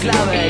clave.